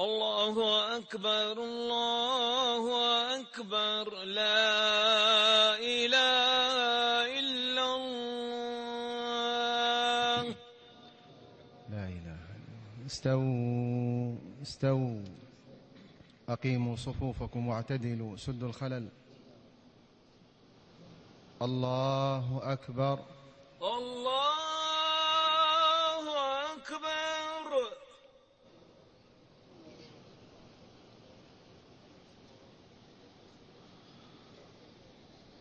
الله أكبر الله أكبر لا إله إلا الله. لا إله استووا استووا. أقيموا صفوفكم واعتدلوا سدوا الخلل. الله أكبر. الله أكبر.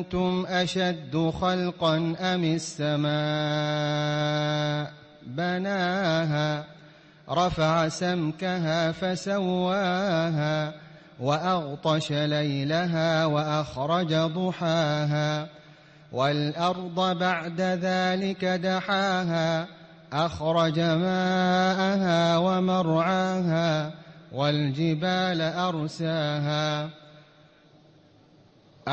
أأنتم أشد خلقا أم السماء؟ بناها رفع سمكها فسواها وأغطش ليلها وأخرج ضحاها والأرض بعد ذلك دحاها أخرج ماءها ومرعاها والجبال أرساها.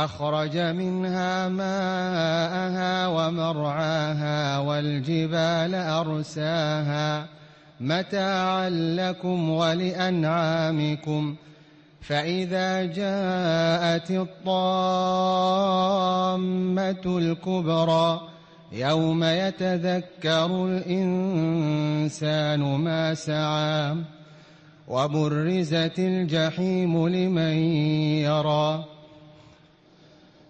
أخرج منها ماءها ومرعاها والجبال أرساها متاعا لكم ولأنعامكم فإذا جاءت الطامة الكبرى يوم يتذكر الإنسان ما سعى وبرزت الجحيم لمن يرى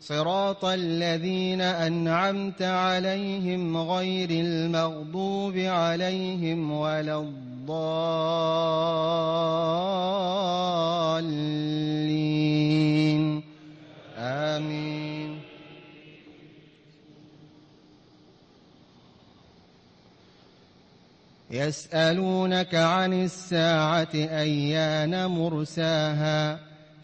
صراط الذين أنعمت عليهم غير المغضوب عليهم ولا الضالين. آمين. يسألونك عن الساعة أيان مرساها؟